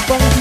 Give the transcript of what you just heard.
abang